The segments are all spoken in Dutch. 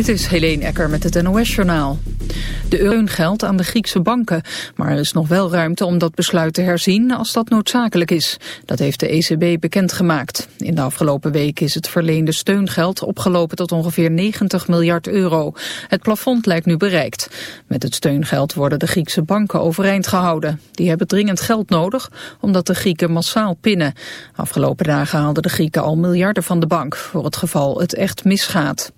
Dit is Helene Ecker met het NOS-journaal. De euro geldt aan de Griekse banken, maar er is nog wel ruimte om dat besluit te herzien als dat noodzakelijk is. Dat heeft de ECB bekendgemaakt. In de afgelopen week is het verleende steungeld opgelopen tot ongeveer 90 miljard euro. Het plafond lijkt nu bereikt. Met het steungeld worden de Griekse banken overeind gehouden. Die hebben dringend geld nodig, omdat de Grieken massaal pinnen. Afgelopen dagen haalden de Grieken al miljarden van de bank, voor het geval het echt misgaat.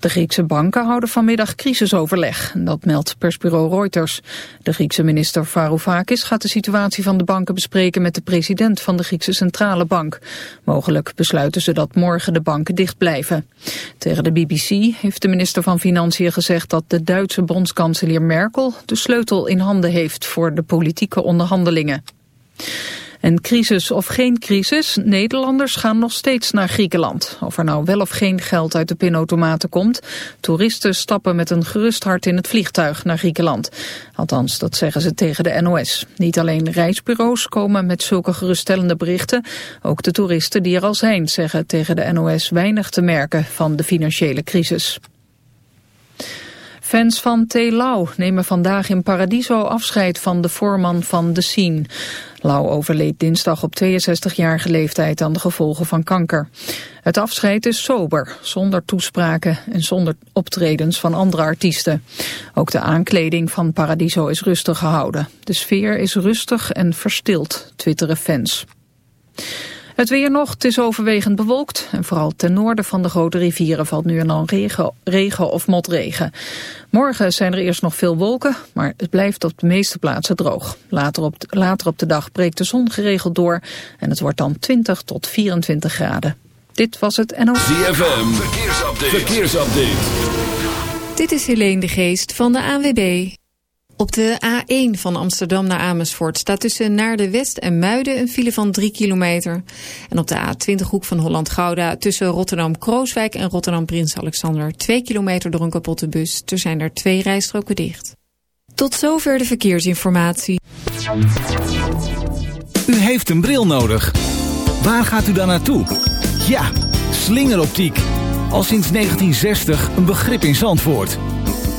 De Griekse banken houden vanmiddag crisisoverleg. Dat meldt persbureau Reuters. De Griekse minister Varoufakis gaat de situatie van de banken bespreken met de president van de Griekse Centrale Bank. Mogelijk besluiten ze dat morgen de banken dicht blijven. Tegen de BBC heeft de minister van Financiën gezegd dat de Duitse bondskanselier Merkel de sleutel in handen heeft voor de politieke onderhandelingen. En crisis of geen crisis, Nederlanders gaan nog steeds naar Griekenland. Of er nou wel of geen geld uit de pinautomaten komt, toeristen stappen met een gerust hart in het vliegtuig naar Griekenland. Althans, dat zeggen ze tegen de NOS. Niet alleen reisbureaus komen met zulke geruststellende berichten, ook de toeristen die er al zijn zeggen tegen de NOS weinig te merken van de financiële crisis. Fans van T. Lau nemen vandaag in Paradiso afscheid van de voorman van The Scene. Lau overleed dinsdag op 62-jarige leeftijd aan de gevolgen van kanker. Het afscheid is sober, zonder toespraken en zonder optredens van andere artiesten. Ook de aankleding van Paradiso is rustig gehouden. De sfeer is rustig en verstild, twitteren fans. Het weer nog, het is overwegend bewolkt. En vooral ten noorden van de grote rivieren valt nu en dan regen, regen of motregen. Morgen zijn er eerst nog veel wolken, maar het blijft op de meeste plaatsen droog. Later op, later op de dag breekt de zon geregeld door en het wordt dan 20 tot 24 graden. Dit was het NOS. ZFM, verkeersupdate. verkeersupdate. Dit is Helene de Geest van de ANWB. Op de A1 van Amsterdam naar Amersfoort staat tussen naar de West en Muiden een file van 3 kilometer. En op de A20 hoek van Holland-Gouda tussen Rotterdam-Krooswijk en Rotterdam-Prins Alexander 2 kilometer door een kapotte bus. Er zijn er twee rijstroken dicht. Tot zover de verkeersinformatie. U heeft een bril nodig. Waar gaat u dan naartoe? Ja, slingeroptiek. Al sinds 1960 een begrip in Zandvoort.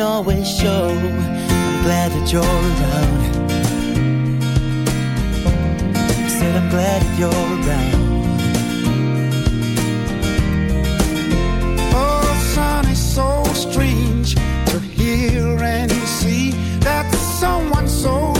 don't always show. I'm glad that you're around. Said I'm glad that you're around. Oh, son, it's so strange to hear and see that someone so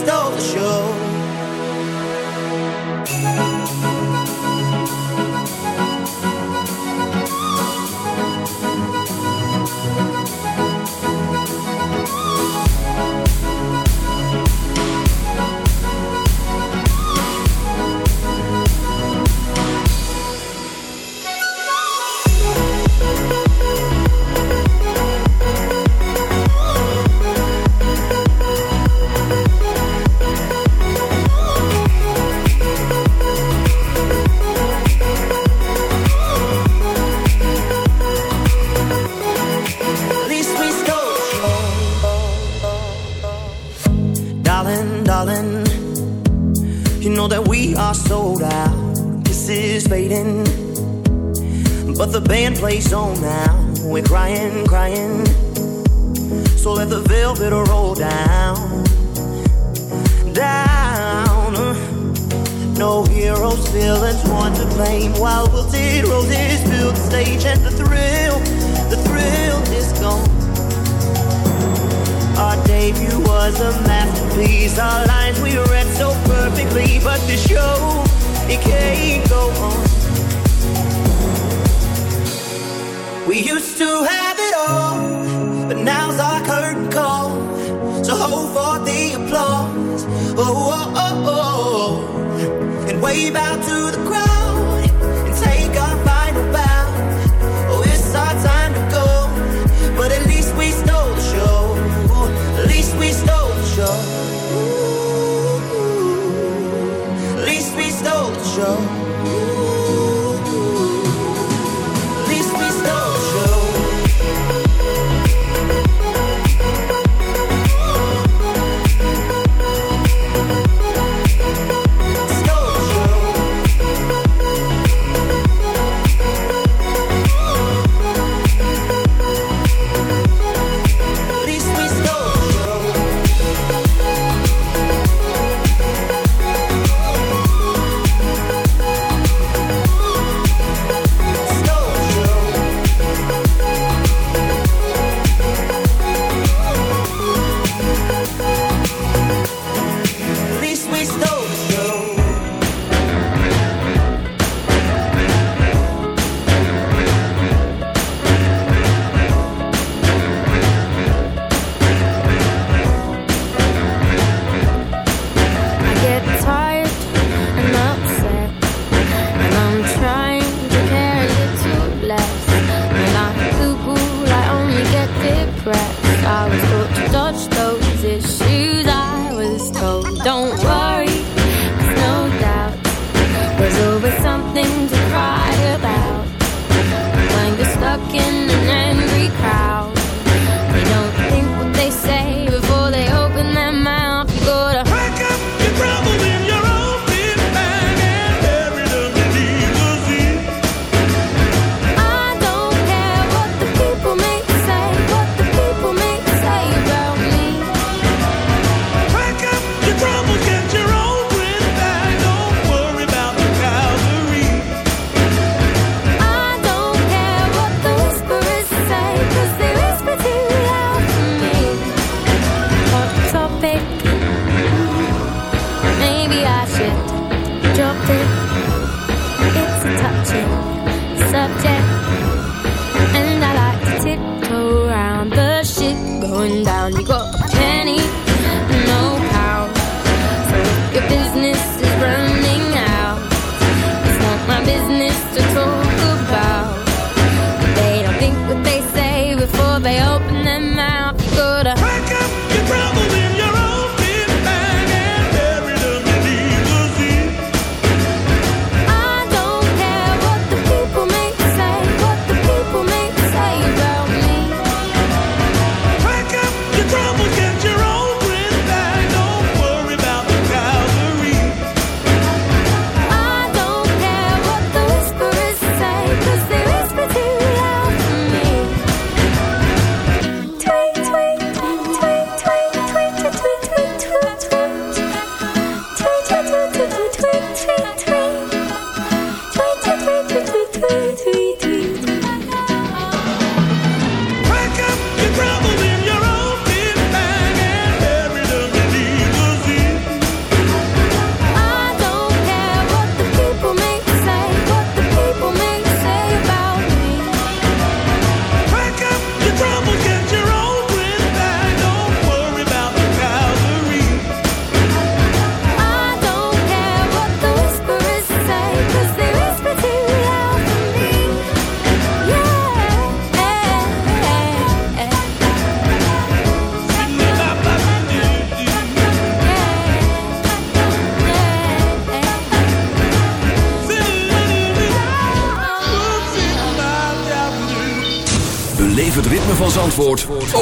stole the show.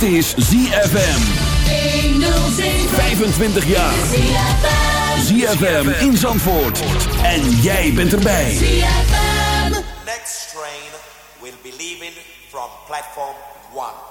Dit is ZFM. 25 jaar. ZFM in Zandvoort. En jij bent erbij. ZFM. Next train will be leaving from platform 1.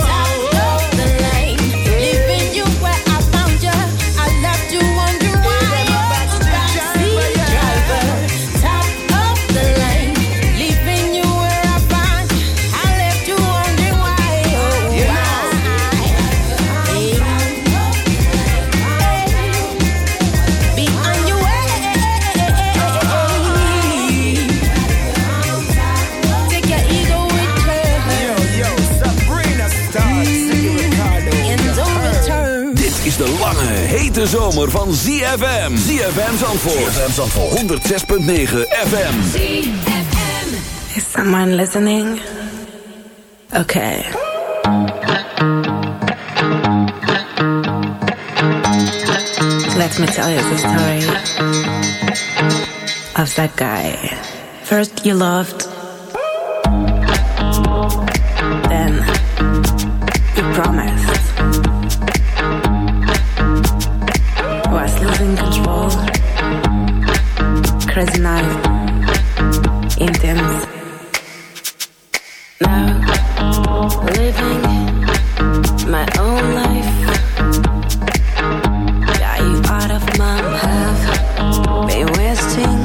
hete zomer van ZFM. ZFM Zandvoort. ZFM Zandvoort. 106.9 FM. Is someone listening? Okay. Let me tell you the story of that guy. First, you loved, then, you promised. Crazy night, intense. Now, living my own life. Got you out of my have been wasting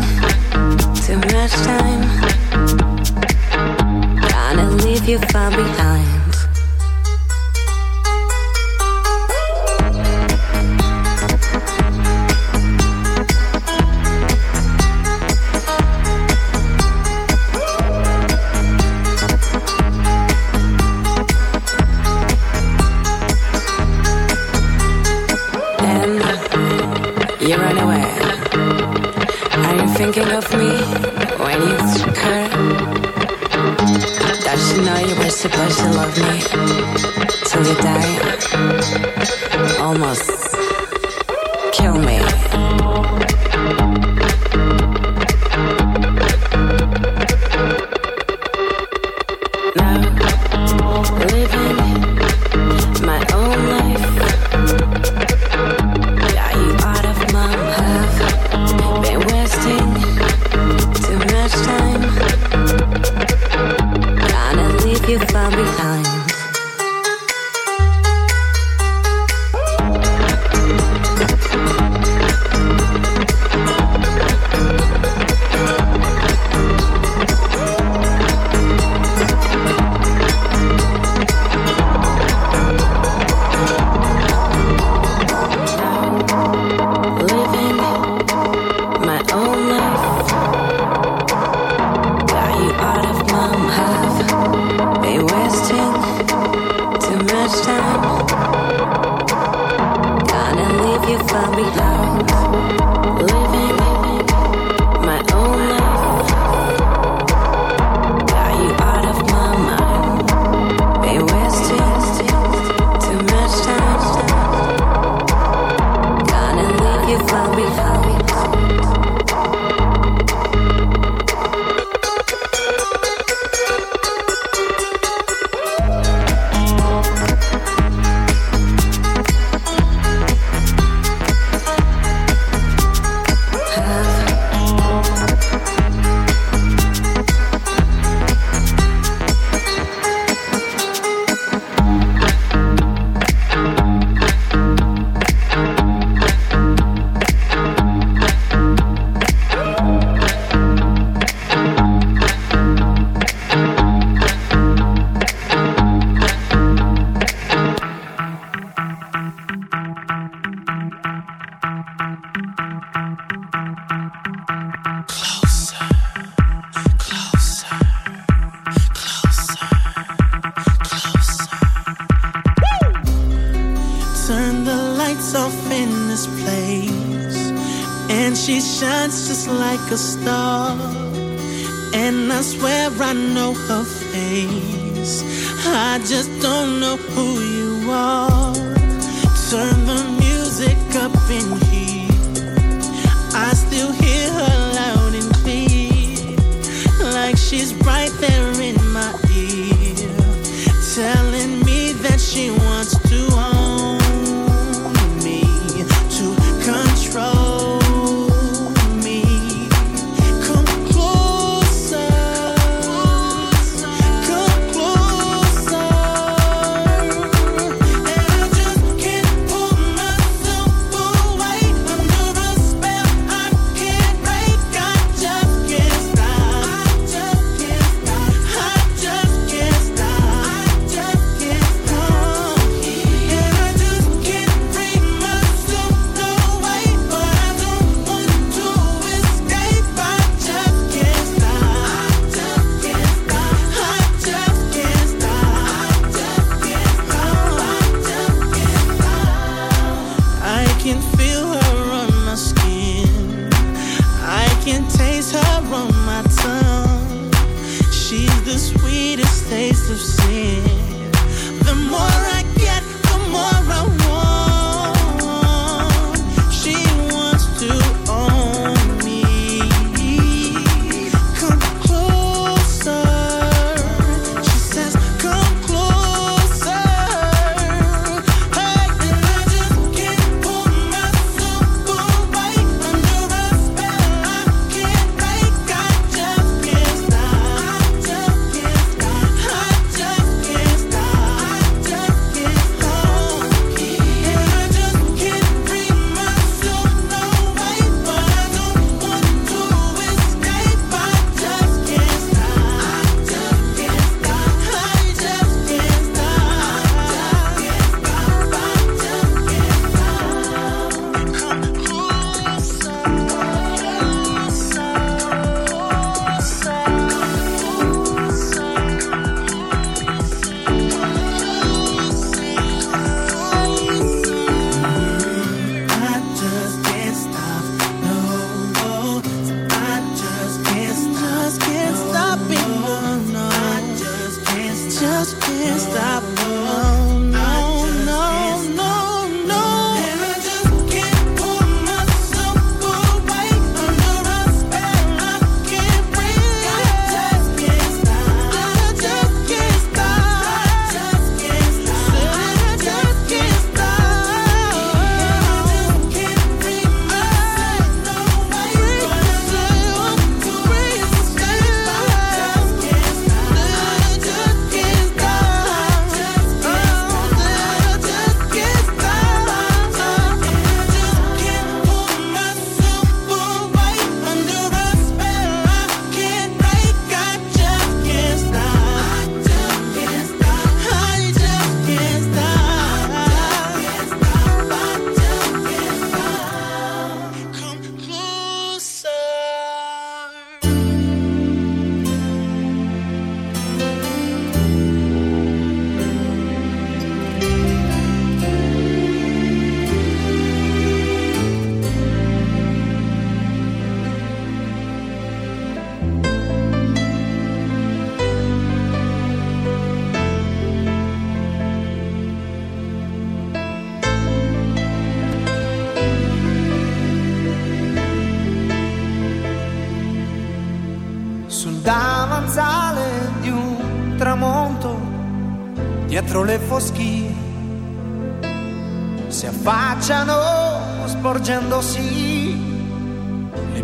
too much time. Gonna leave you far behind. Supposed to love me till you die? Time. Gonna leave you far behind.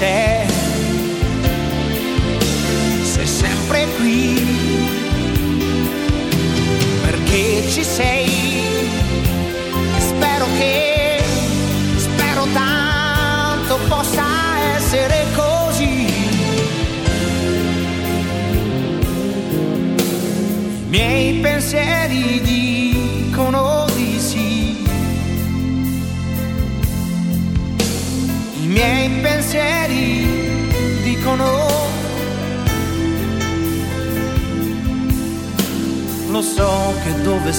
sad.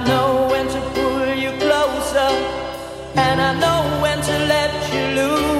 I know when to pull you closer, and I know when to let you loose.